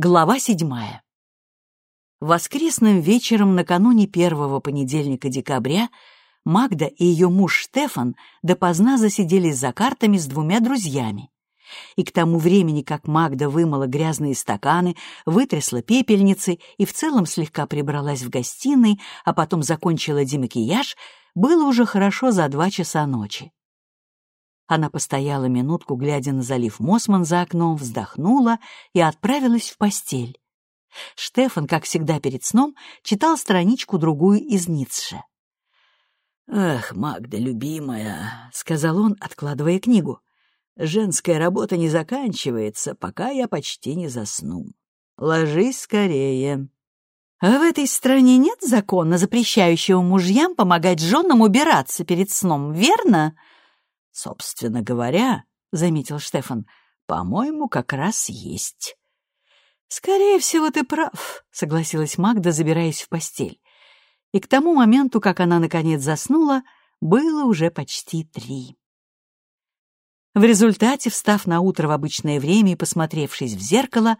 Глава седьмая. Воскресным вечером накануне первого понедельника декабря Магда и ее муж Штефан допоздна засиделись за картами с двумя друзьями. И к тому времени, как Магда вымыла грязные стаканы, вытрясла пепельницы и в целом слегка прибралась в гостиной, а потом закончила демакияж, было уже хорошо за два часа ночи. Она постояла минутку, глядя на залив Мосман за окном, вздохнула и отправилась в постель. Штефан, как всегда перед сном, читал страничку-другую из Ницше. «Ах, Магда, любимая», — сказал он, откладывая книгу, — «женская работа не заканчивается, пока я почти не засну. Ложись скорее». «А в этой стране нет закона, запрещающего мужьям помогать женам убираться перед сном, верно?» «Собственно говоря, — заметил Штефан, — по-моему, как раз есть». «Скорее всего, ты прав», — согласилась Магда, забираясь в постель. И к тому моменту, как она наконец заснула, было уже почти три. В результате, встав на утро в обычное время и посмотревшись в зеркало,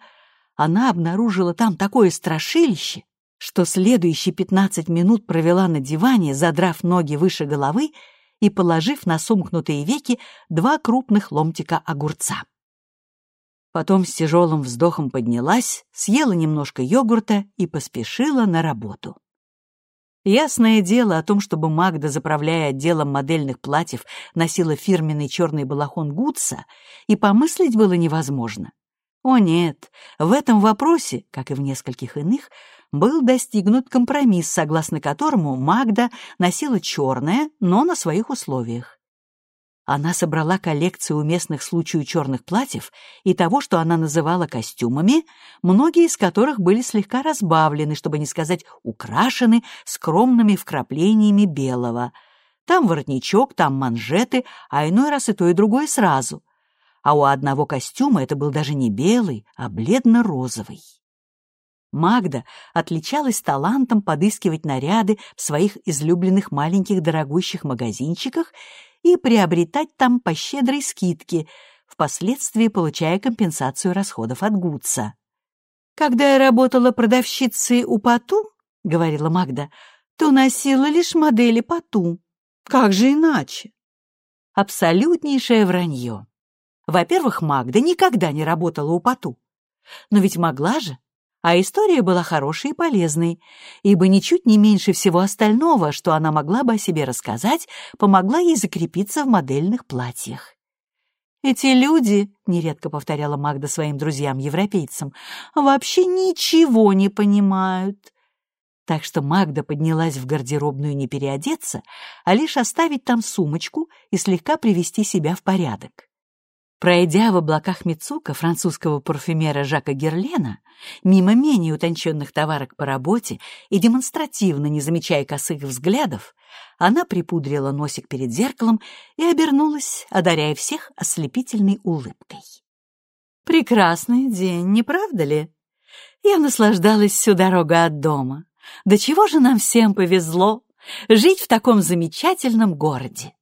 она обнаружила там такое страшилище, что следующие пятнадцать минут провела на диване, задрав ноги выше головы и положив на сомкнутые веки два крупных ломтика огурца. Потом с тяжелым вздохом поднялась, съела немножко йогурта и поспешила на работу. Ясное дело о том, чтобы Магда, заправляя отделом модельных платьев, носила фирменный черный балахон Гудса, и помыслить было невозможно. О нет, в этом вопросе, как и в нескольких иных, был достигнут компромисс, согласно которому Магда носила черное, но на своих условиях. Она собрала коллекцию уместных случаю черных платьев и того, что она называла костюмами, многие из которых были слегка разбавлены, чтобы не сказать украшены скромными вкраплениями белого. Там воротничок, там манжеты, а иной раз и то, и другое сразу. А у одного костюма это был даже не белый, а бледно-розовый. Магда отличалась талантом подыскивать наряды в своих излюбленных маленьких дорогущих магазинчиках и приобретать там по щедрой скидке, впоследствии получая компенсацию расходов от Гудса. «Когда я работала продавщицей у Пату, — говорила Магда, — то носила лишь модели Пату. Как же иначе?» Абсолютнейшее вранье. Во-первых, Магда никогда не работала у Пату. Но ведь могла же. А история была хорошей и полезной, ибо ничуть не меньше всего остального, что она могла бы о себе рассказать, помогла ей закрепиться в модельных платьях. «Эти люди», — нередко повторяла Магда своим друзьям-европейцам, «вообще ничего не понимают». Так что Магда поднялась в гардеробную не переодеться, а лишь оставить там сумочку и слегка привести себя в порядок. Пройдя в облаках Мицука французского парфюмера Жака Герлена, мимо менее утонченных товарок по работе и демонстративно не замечая косых взглядов, она припудрила носик перед зеркалом и обернулась, одаряя всех ослепительной улыбкой. «Прекрасный день, не правда ли? Я наслаждалась всю дорогу от дома. До чего же нам всем повезло жить в таком замечательном городе!»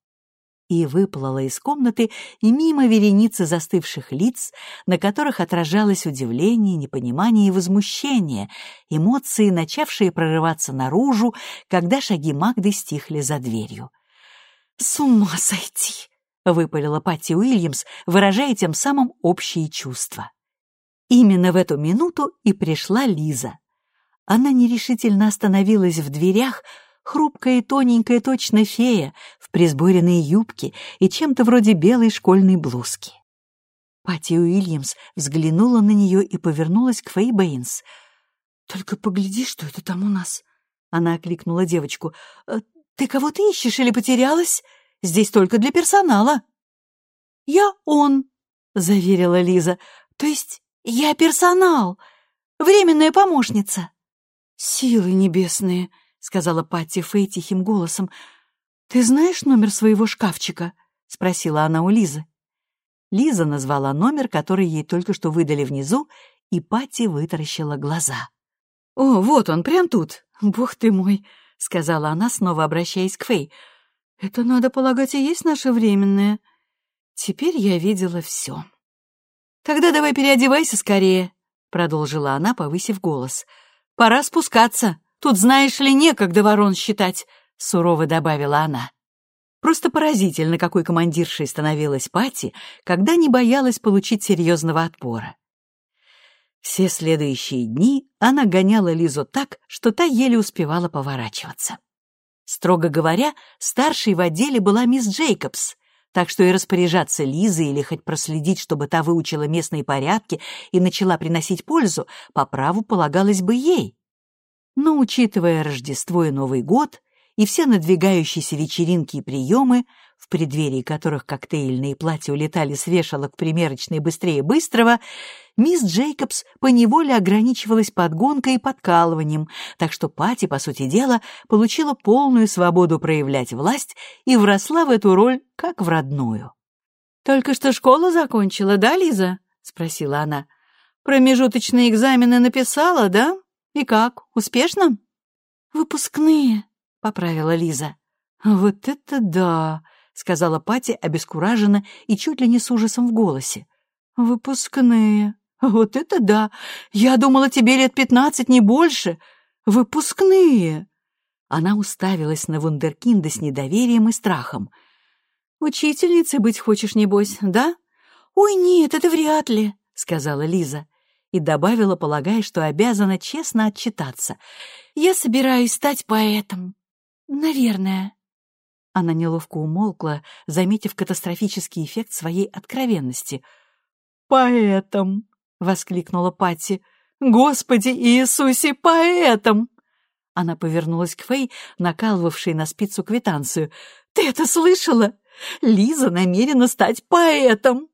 И выплыла из комнаты и мимо вереницы застывших лиц, на которых отражалось удивление, непонимание и возмущение, эмоции, начавшие прорываться наружу, когда шаги Магды стихли за дверью. «С ума сойти!» — выпалила Патти Уильямс, выражая тем самым общие чувства. Именно в эту минуту и пришла Лиза. Она нерешительно остановилась в дверях, хрупкая и тоненькая точно фея в присборенной юбке и чем-то вроде белой школьной блузки. Пати Уильямс взглянула на нее и повернулась к Фэй Бэйнс. «Только погляди, что это там у нас!» Она окликнула девочку. «Э, «Ты кого-то ищешь или потерялась? Здесь только для персонала». «Я он», — заверила Лиза. «То есть я персонал, временная помощница». «Силы небесные!» Сказала Патти Фэй тихим голосом. «Ты знаешь номер своего шкафчика?» — спросила она у Лизы. Лиза назвала номер, который ей только что выдали внизу, и Патти вытаращила глаза. «О, вот он, прям тут! Бог ты мой!» — сказала она, снова обращаясь к Фэй. «Это, надо полагать, и есть наше временное. Теперь я видела все». «Тогда давай переодевайся скорее», — продолжила она, повысив голос. «Пора спускаться. Тут, знаешь ли, некогда ворон считать», — сурово добавила она. Просто поразительно, какой командиршей становилась Пати, когда не боялась получить серьезного отпора. Все следующие дни она гоняла Лизу так, что та еле успевала поворачиваться. Строго говоря, старшей в отделе была мисс Джейкобс, так что и распоряжаться Лизой или хоть проследить, чтобы та выучила местные порядки и начала приносить пользу, по праву полагалось бы ей. Но, учитывая Рождество и Новый год, и все надвигающиеся вечеринки и приемы, в преддверии которых коктейльные платья улетали с вешалок примерочной быстрее быстрого, мисс Джейкобс поневоле ограничивалась подгонкой и подкалыванием, так что Пати, по сути дела, получила полную свободу проявлять власть и вросла в эту роль как в родную. «Только что школу закончила, да, Лиза?» — спросила она. «Промежуточные экзамены написала, да? И как, успешно?» «Выпускные», поправила Лиза. «Вот это да!» — сказала Пати обескураженно и чуть ли не с ужасом в голосе. «Выпускные! Вот это да! Я думала, тебе лет пятнадцать, не больше! Выпускные!» Она уставилась на вундеркинда с недоверием и страхом. «Учительницей быть хочешь, небось, да?» «Ой, нет, это вряд ли», — сказала Лиза и добавила, полагая, что обязана честно отчитаться. «Я собираюсь стать поэтом». «Наверное». Она неловко умолкла, заметив катастрофический эффект своей откровенности. «Поэтом!» — воскликнула Патти. «Господи Иисусе, поэтом!» Она повернулась к Фэй, накалывавшей на спицу квитанцию. «Ты это слышала? Лиза намерена стать поэтом!»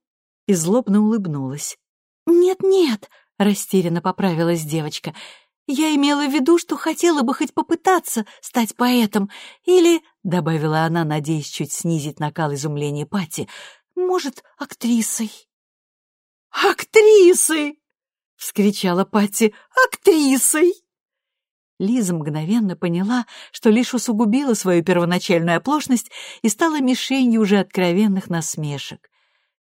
И злобно улыбнулась. «Нет-нет», — растерянно поправилась девочка, я имела в виду, что хотела бы хоть попытаться стать поэтом, или, — добавила она, надеясь чуть снизить накал изумления Пати, — может, актрисой. «Актрисой!» — вскричала Патти. «Актрисой!» Лиза мгновенно поняла, что лишь усугубила свою первоначальную оплошность и стала мишенью уже откровенных насмешек.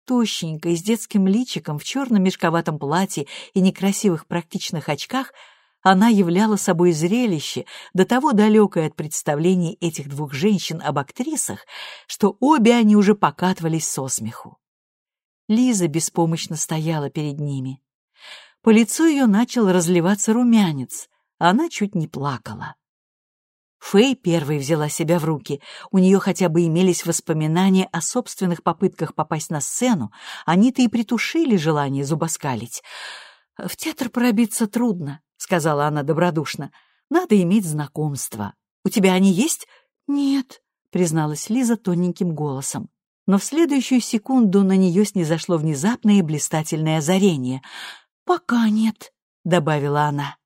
Тощенькая, с детским личиком, в черном мешковатом платье и некрасивых практичных очках — она являла собой зрелище, до того далекое от представлений этих двух женщин об актрисах, что обе они уже покатывались со смеху. Лиза беспомощно стояла перед ними. По лицу ее начал разливаться румянец, а она чуть не плакала. Фэй первой взяла себя в руки. У нее хотя бы имелись воспоминания о собственных попытках попасть на сцену, они-то и притушили желание зубоскалить. В театр пробиться трудно. — сказала она добродушно. «Надо иметь знакомства. У тебя они есть?» «Нет», — призналась Лиза тоненьким голосом. Но в следующую секунду на нее снизошло внезапное и блистательное озарение. «Пока нет», — добавила она.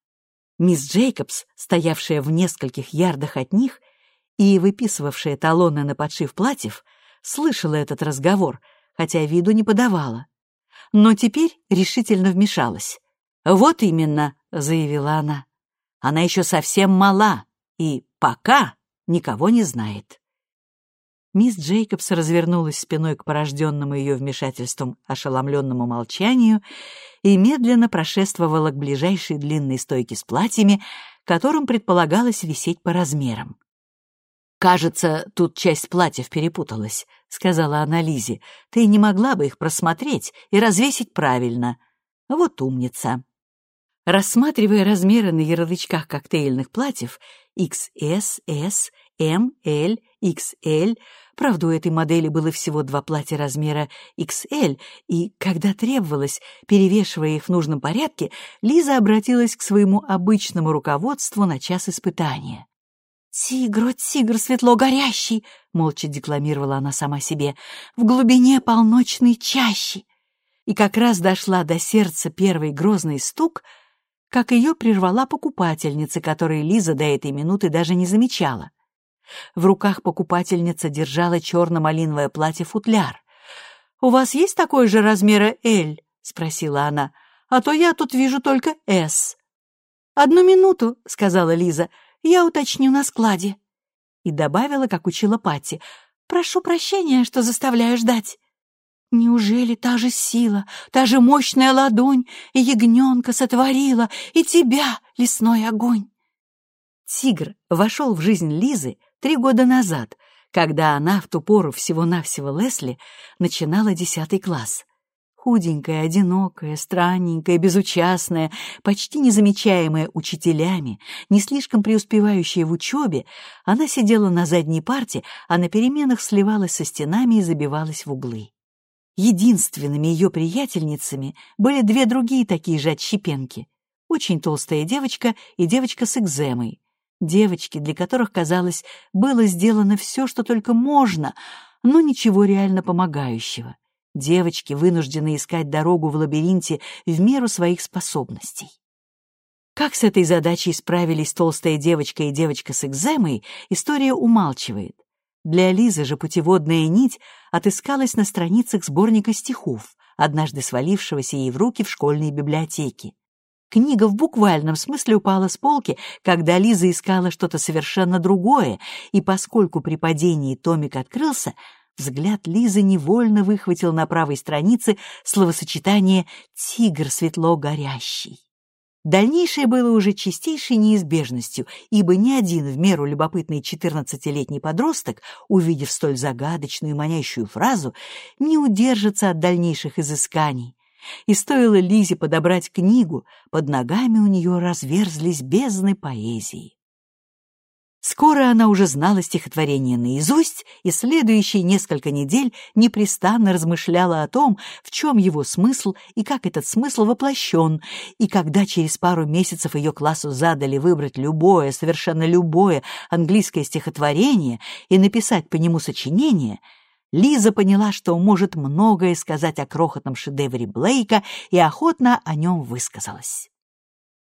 Мисс Джейкобс, стоявшая в нескольких ярдах от них и выписывавшая талоны на подшив платьев, слышала этот разговор, хотя виду не подавала. Но теперь решительно вмешалась. «Вот именно», — заявила она. «Она еще совсем мала и пока никого не знает». Мисс Джейкобс развернулась спиной к порожденному ее вмешательством ошеломленному молчанию и медленно прошествовала к ближайшей длинной стойке с платьями, которым предполагалось висеть по размерам. «Кажется, тут часть платьев перепуталась», — сказала она Лизе. «Ты не могла бы их просмотреть и развесить правильно. Вот умница». Рассматривая размеры на ярлычках коктейльных платьев XS, S, M, L, XL, правда, у этой модели было всего два платья размера XL, и, когда требовалось, перевешивая их в нужном порядке, Лиза обратилась к своему обычному руководству на час испытания. «Тигр, тигр светло горящий!» — молча декламировала она сама себе. «В глубине полночной чащи!» И как раз дошла до сердца первый грозный стук — как ее прервала покупательница, которой Лиза до этой минуты даже не замечала. В руках покупательница держала черно-малиновое платье-футляр. «У вас есть такой же размера «Л»?» — спросила она. «А то я тут вижу только «С». «Одну минуту», — сказала Лиза, — «я уточню на складе». И добавила, как учила Пати, «Прошу прощения, что заставляю ждать». Неужели та же сила, та же мощная ладонь и ягненка сотворила, и тебя, лесной огонь? Тигр вошел в жизнь Лизы три года назад, когда она в ту пору всего-навсего Лесли начинала десятый класс. Худенькая, одинокая, странненькая, безучастная, почти незамечаемая учителями, не слишком преуспевающая в учебе, она сидела на задней парте, а на переменах сливалась со стенами и забивалась в углы. Единственными ее приятельницами были две другие такие же отщепенки. Очень толстая девочка и девочка с экземой. Девочки, для которых, казалось, было сделано все, что только можно, но ничего реально помогающего. Девочки, вынуждены искать дорогу в лабиринте в меру своих способностей. Как с этой задачей справились толстая девочка и девочка с экземой, история умалчивает. Для Лизы же путеводная нить отыскалась на страницах сборника стихов, однажды свалившегося ей в руки в школьной библиотеке. Книга в буквальном смысле упала с полки, когда Лиза искала что-то совершенно другое, и поскольку при падении томик открылся, взгляд Лизы невольно выхватил на правой странице словосочетание «тигр светло горящий». Дальнейшее было уже чистейшей неизбежностью, ибо ни один в меру любопытный четырнадцатилетний подросток, увидев столь загадочную и манящую фразу, не удержится от дальнейших изысканий. И стоило Лизе подобрать книгу, под ногами у нее разверзлись бездны поэзии. Скоро она уже знала стихотворение наизусть и следующие несколько недель непрестанно размышляла о том, в чем его смысл и как этот смысл воплощен, и когда через пару месяцев ее классу задали выбрать любое, совершенно любое английское стихотворение и написать по нему сочинение, Лиза поняла, что может многое сказать о крохотном шедевре Блейка и охотно о нем высказалась.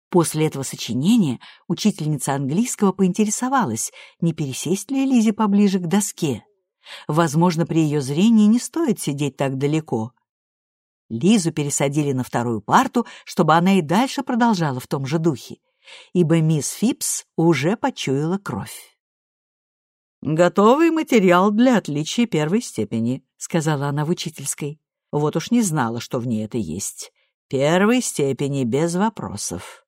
После этого сочинения учительница английского поинтересовалась, не пересесть ли Лизе поближе к доске. Возможно, при ее зрении не стоит сидеть так далеко. Лизу пересадили на вторую парту, чтобы она и дальше продолжала в том же духе, ибо мисс Фипс уже почуяла кровь. «Готовый материал для отличия первой степени», — сказала она в учительской. Вот уж не знала, что в ней это есть. Первой степени без вопросов.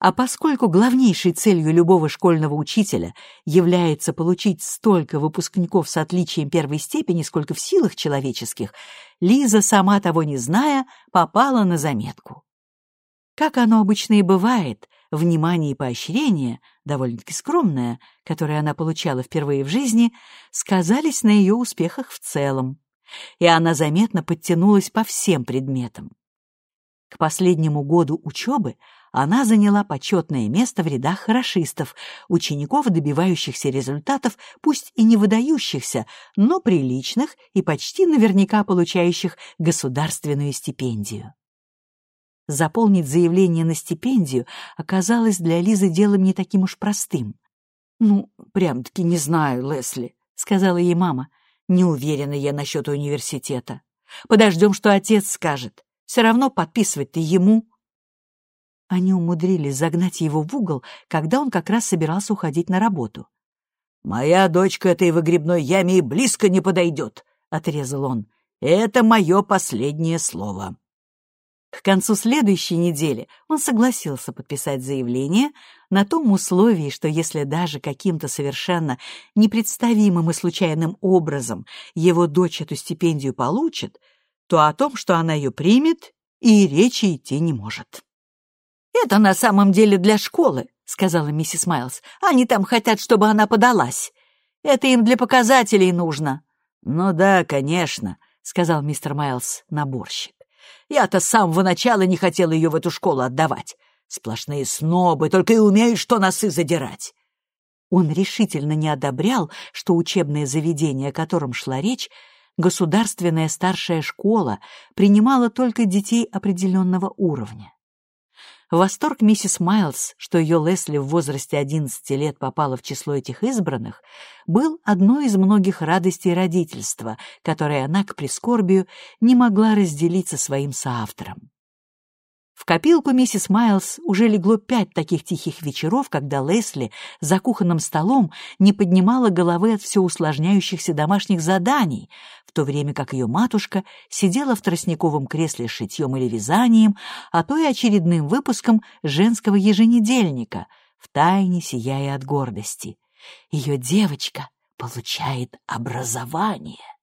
А поскольку главнейшей целью любого школьного учителя является получить столько выпускников с отличием первой степени, сколько в силах человеческих, Лиза, сама того не зная, попала на заметку. Как оно обычно и бывает, внимание и поощрение, довольно-таки скромное, которое она получала впервые в жизни, сказались на ее успехах в целом, и она заметно подтянулась по всем предметам. К последнему году учебы она заняла почетное место в рядах хорошистов, учеников, добивающихся результатов, пусть и не выдающихся, но приличных и почти наверняка получающих государственную стипендию. Заполнить заявление на стипендию оказалось для Лизы делом не таким уж простым. «Ну, прям-таки не знаю, Лесли», — сказала ей мама. «Не уверена я насчет университета. Подождем, что отец скажет. Все равно подписывать-то ему». Они умудрились загнать его в угол, когда он как раз собирался уходить на работу. «Моя дочка этой выгребной яме и близко не подойдет», — отрезал он. «Это мое последнее слово». К концу следующей недели он согласился подписать заявление на том условии, что если даже каким-то совершенно непредставимым и случайным образом его дочь эту стипендию получит, то о том, что она ее примет, и речи идти не может. «Это на самом деле для школы», — сказала миссис Майлз. «Они там хотят, чтобы она подалась. Это им для показателей нужно». «Ну да, конечно», — сказал мистер Майлз, наборщик. «Я-то с самого начала не хотел ее в эту школу отдавать. Сплошные снобы, только и умеют, что носы задирать». Он решительно не одобрял, что учебное заведение, о котором шла речь, государственная старшая школа, принимала только детей определенного уровня. Восторг миссис Майлз, что ее Лесли в возрасте 11 лет попала в число этих избранных, был одной из многих радостей родительства, которые она к прискорбию не могла разделить со своим соавтором. В копилку миссис Майлз уже легло пять таких тихих вечеров, когда Лесли за кухонным столом не поднимала головы от все усложняющихся домашних заданий, в то время как ее матушка сидела в тростниковом кресле с шитьем или вязанием, а то и очередным выпуском женского еженедельника, втайне сияя от гордости. Ее девочка получает образование.